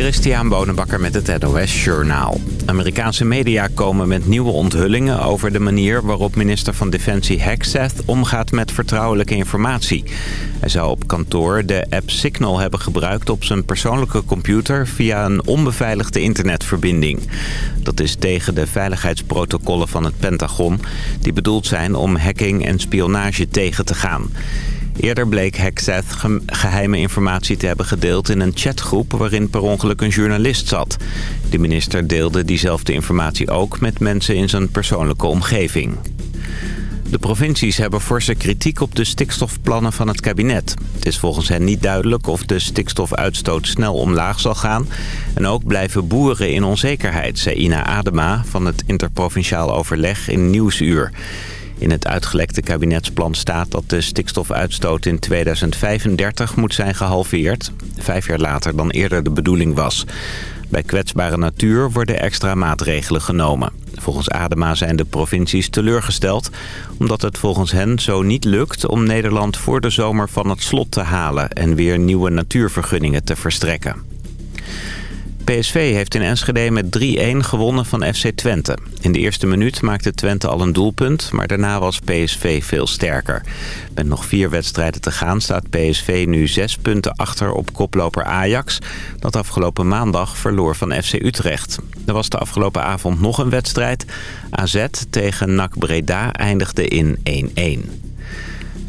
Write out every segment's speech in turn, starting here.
Christian Bonenbakker met het NOS Journaal. Amerikaanse media komen met nieuwe onthullingen over de manier waarop minister van Defensie Hexeth omgaat met vertrouwelijke informatie. Hij zou op kantoor de app Signal hebben gebruikt op zijn persoonlijke computer via een onbeveiligde internetverbinding. Dat is tegen de veiligheidsprotocollen van het Pentagon, die bedoeld zijn om hacking en spionage tegen te gaan. Eerder bleek Hexeth geheime informatie te hebben gedeeld in een chatgroep waarin per ongeluk een journalist zat. De minister deelde diezelfde informatie ook met mensen in zijn persoonlijke omgeving. De provincies hebben forse kritiek op de stikstofplannen van het kabinet. Het is volgens hen niet duidelijk of de stikstofuitstoot snel omlaag zal gaan. En ook blijven boeren in onzekerheid, zei Ina Adema van het interprovinciaal overleg in Nieuwsuur. In het uitgelekte kabinetsplan staat dat de stikstofuitstoot in 2035 moet zijn gehalveerd. Vijf jaar later dan eerder de bedoeling was. Bij kwetsbare natuur worden extra maatregelen genomen. Volgens Adema zijn de provincies teleurgesteld... omdat het volgens hen zo niet lukt om Nederland voor de zomer van het slot te halen... en weer nieuwe natuurvergunningen te verstrekken. PSV heeft in Enschede met 3-1 gewonnen van FC Twente. In de eerste minuut maakte Twente al een doelpunt, maar daarna was PSV veel sterker. Met nog vier wedstrijden te gaan staat PSV nu zes punten achter op koploper Ajax... dat afgelopen maandag verloor van FC Utrecht. Er was de afgelopen avond nog een wedstrijd. AZ tegen NAC Breda eindigde in 1-1.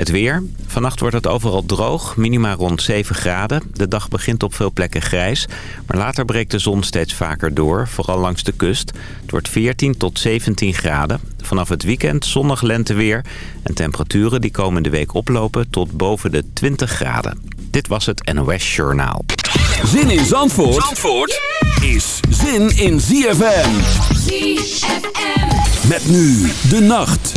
Het weer. Vannacht wordt het overal droog, minima rond 7 graden. De dag begint op veel plekken grijs, maar later breekt de zon steeds vaker door, vooral langs de kust. Het wordt 14 tot 17 graden. Vanaf het weekend zonnig lenteweer en temperaturen die komende week oplopen tot boven de 20 graden. Dit was het NOS Journaal. Zin in Zandvoort, Zandvoort is zin in ZFM. ZFM. Met nu de nacht.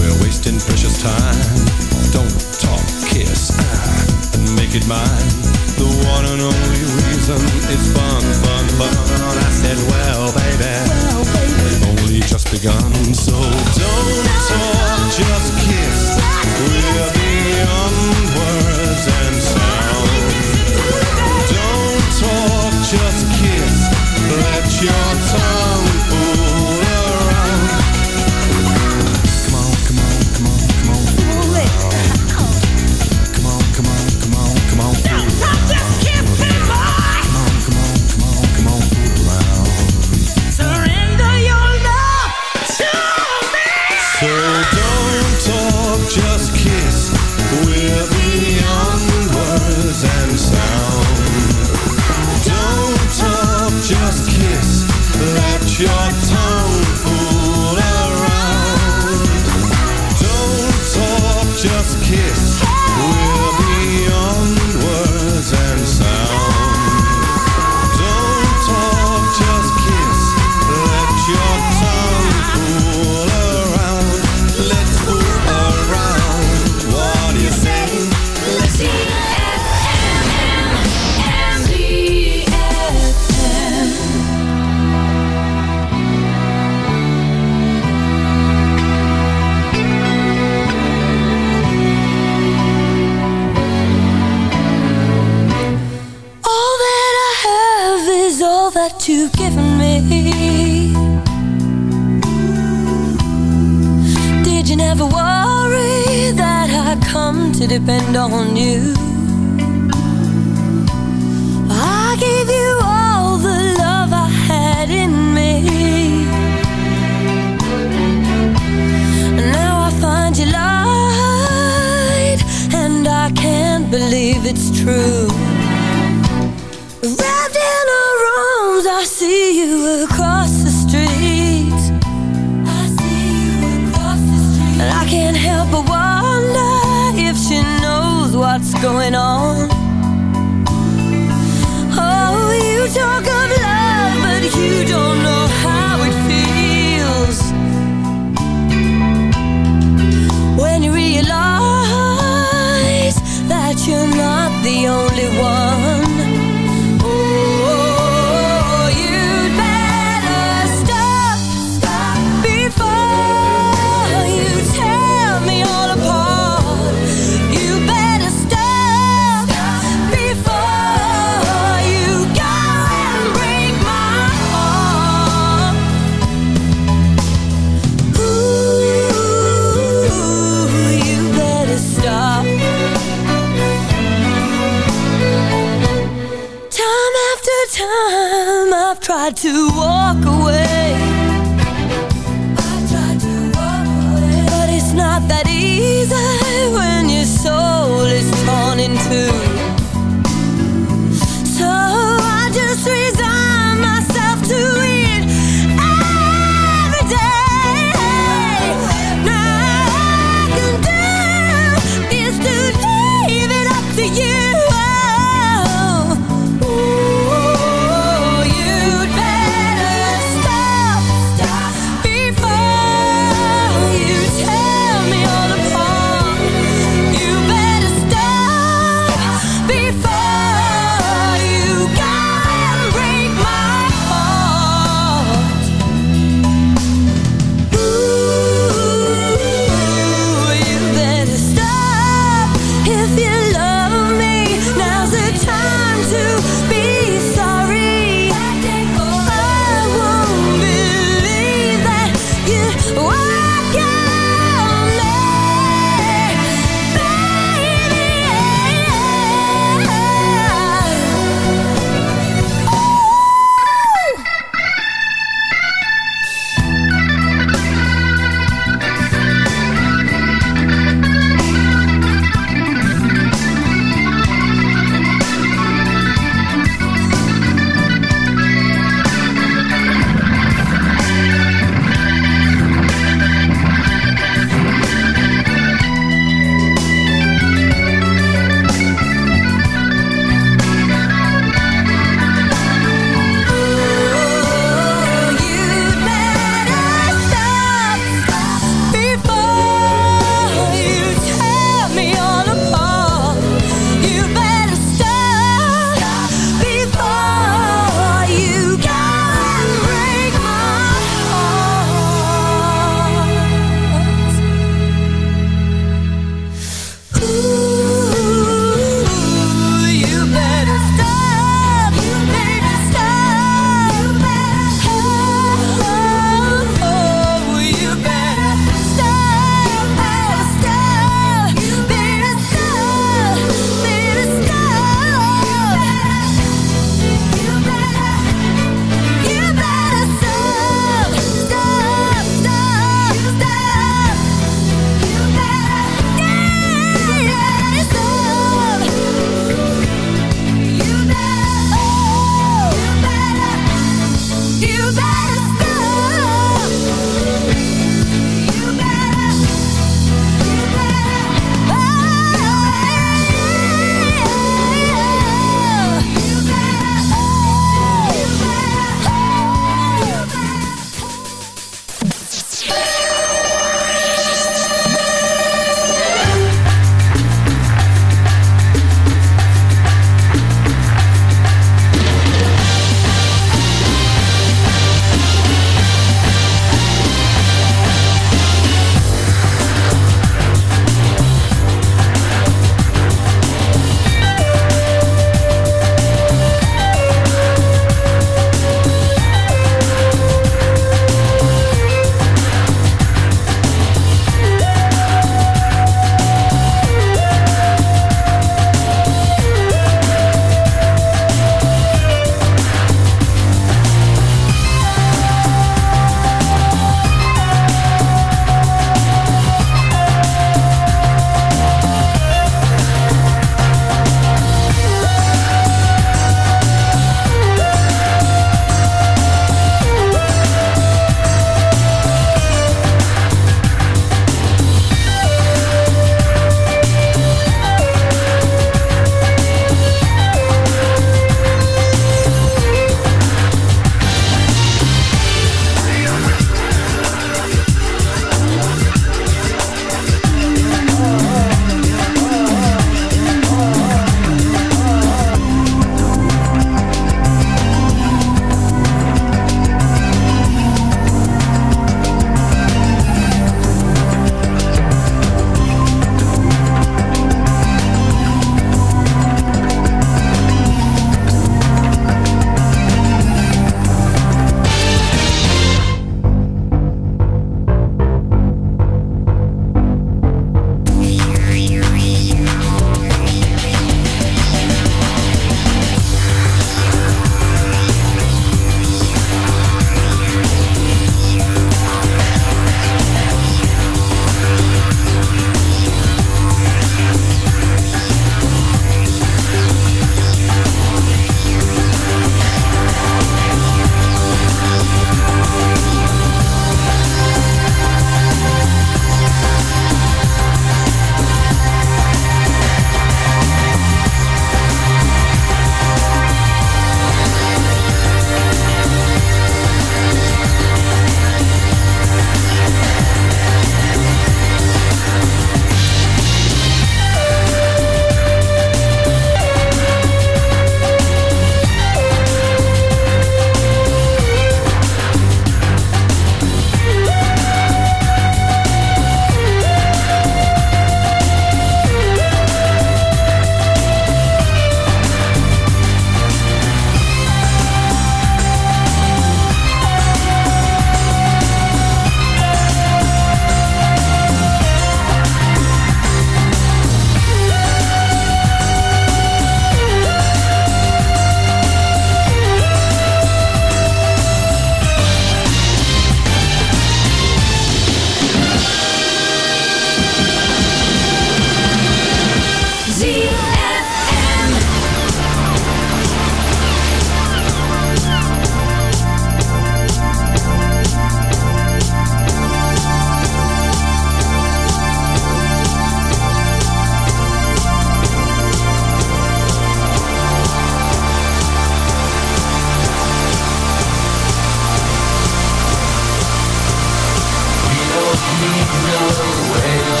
education.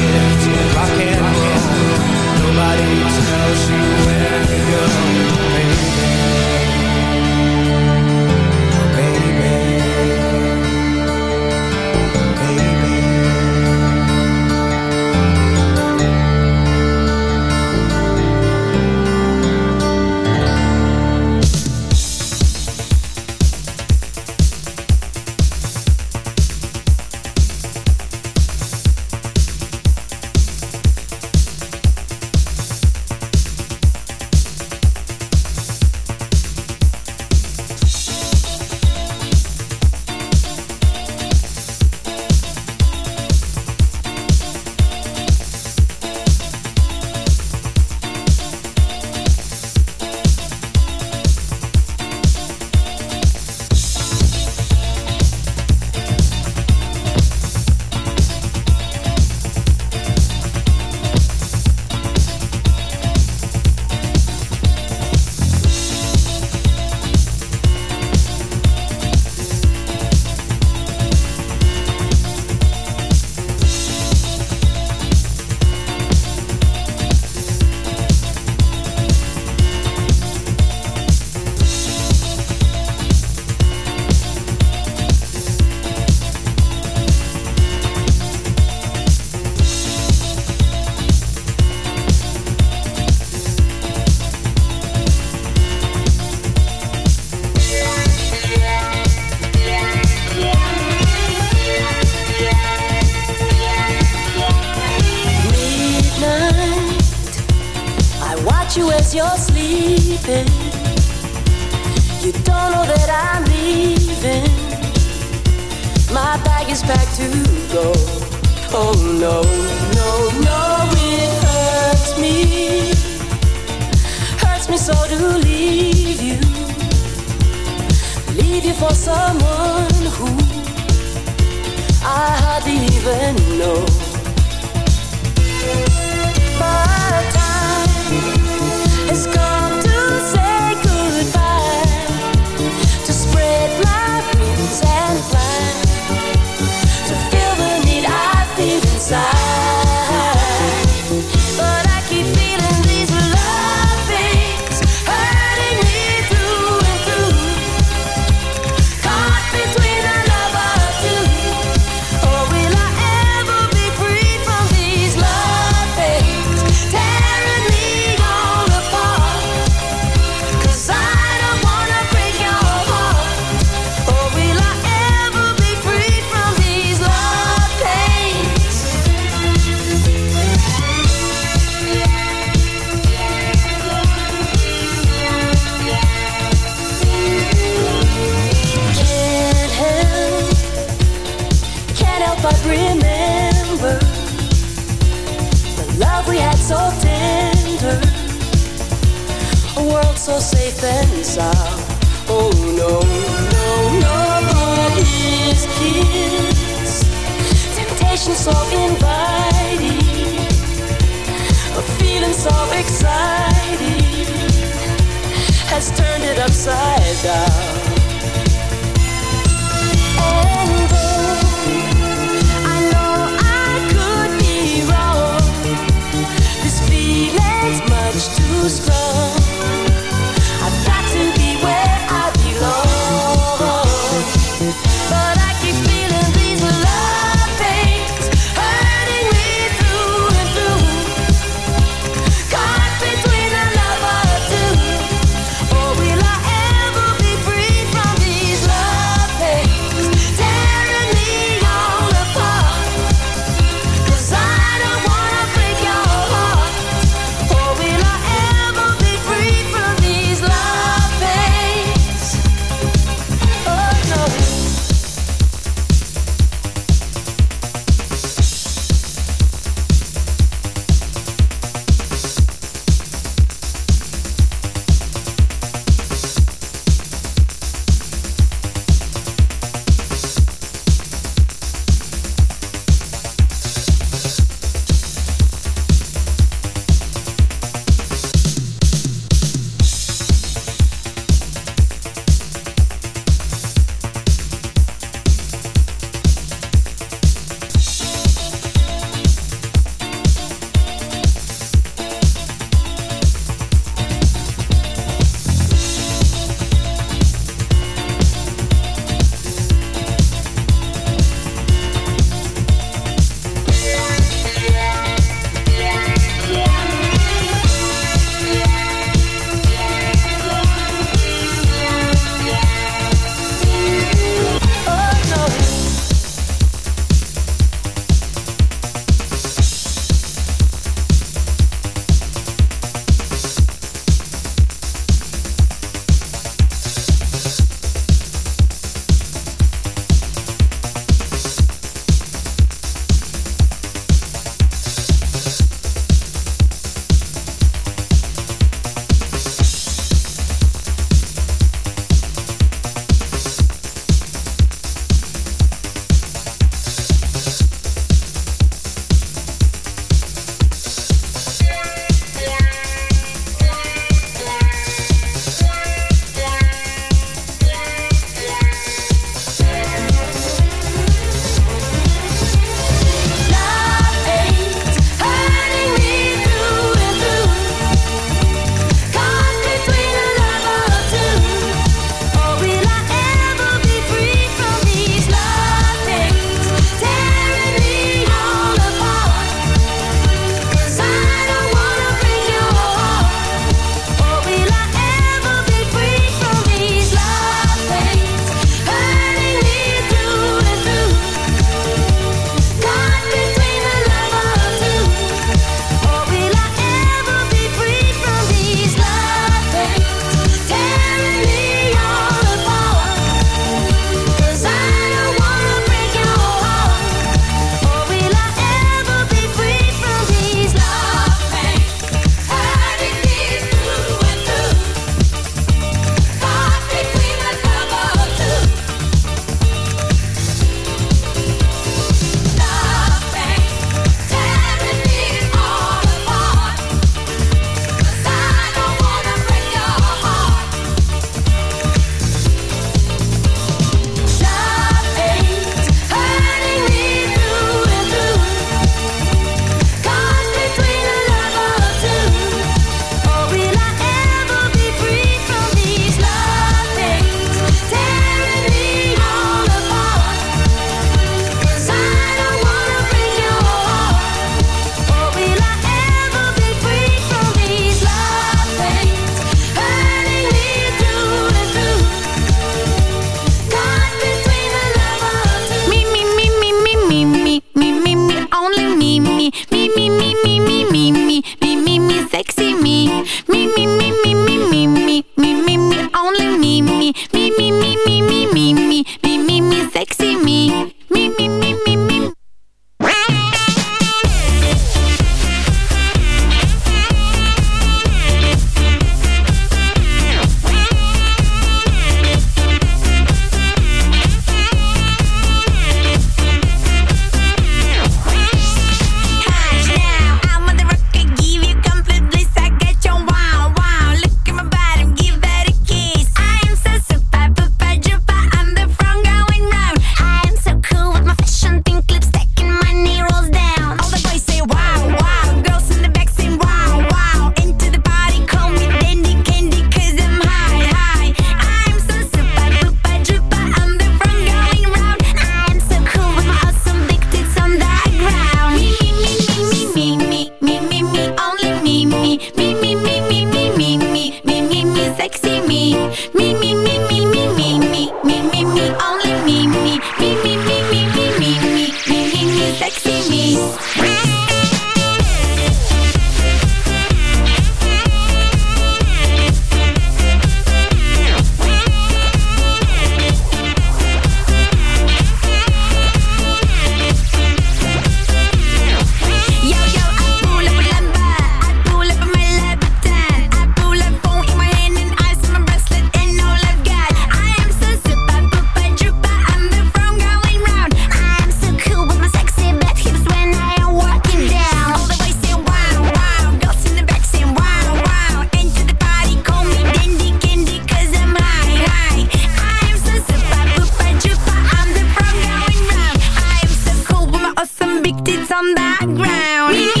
it's on that ground.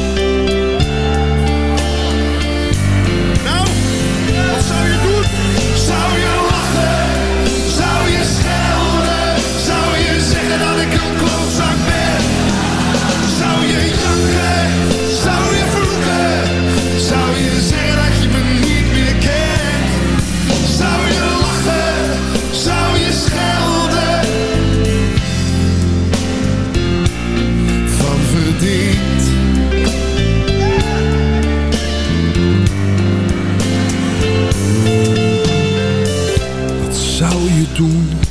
Ik zou je doen, zou je vroegen, zou je zeggen dat je me niet meer keert, zou je lachen? Zou je schelden? Van verdienet! Wat zou je doen?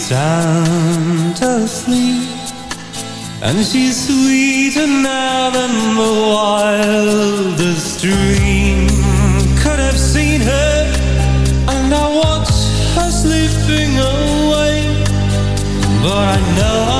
sound asleep. And she's sweeter now than the wildest dream. Could have seen her And I watch her slipping away. But I know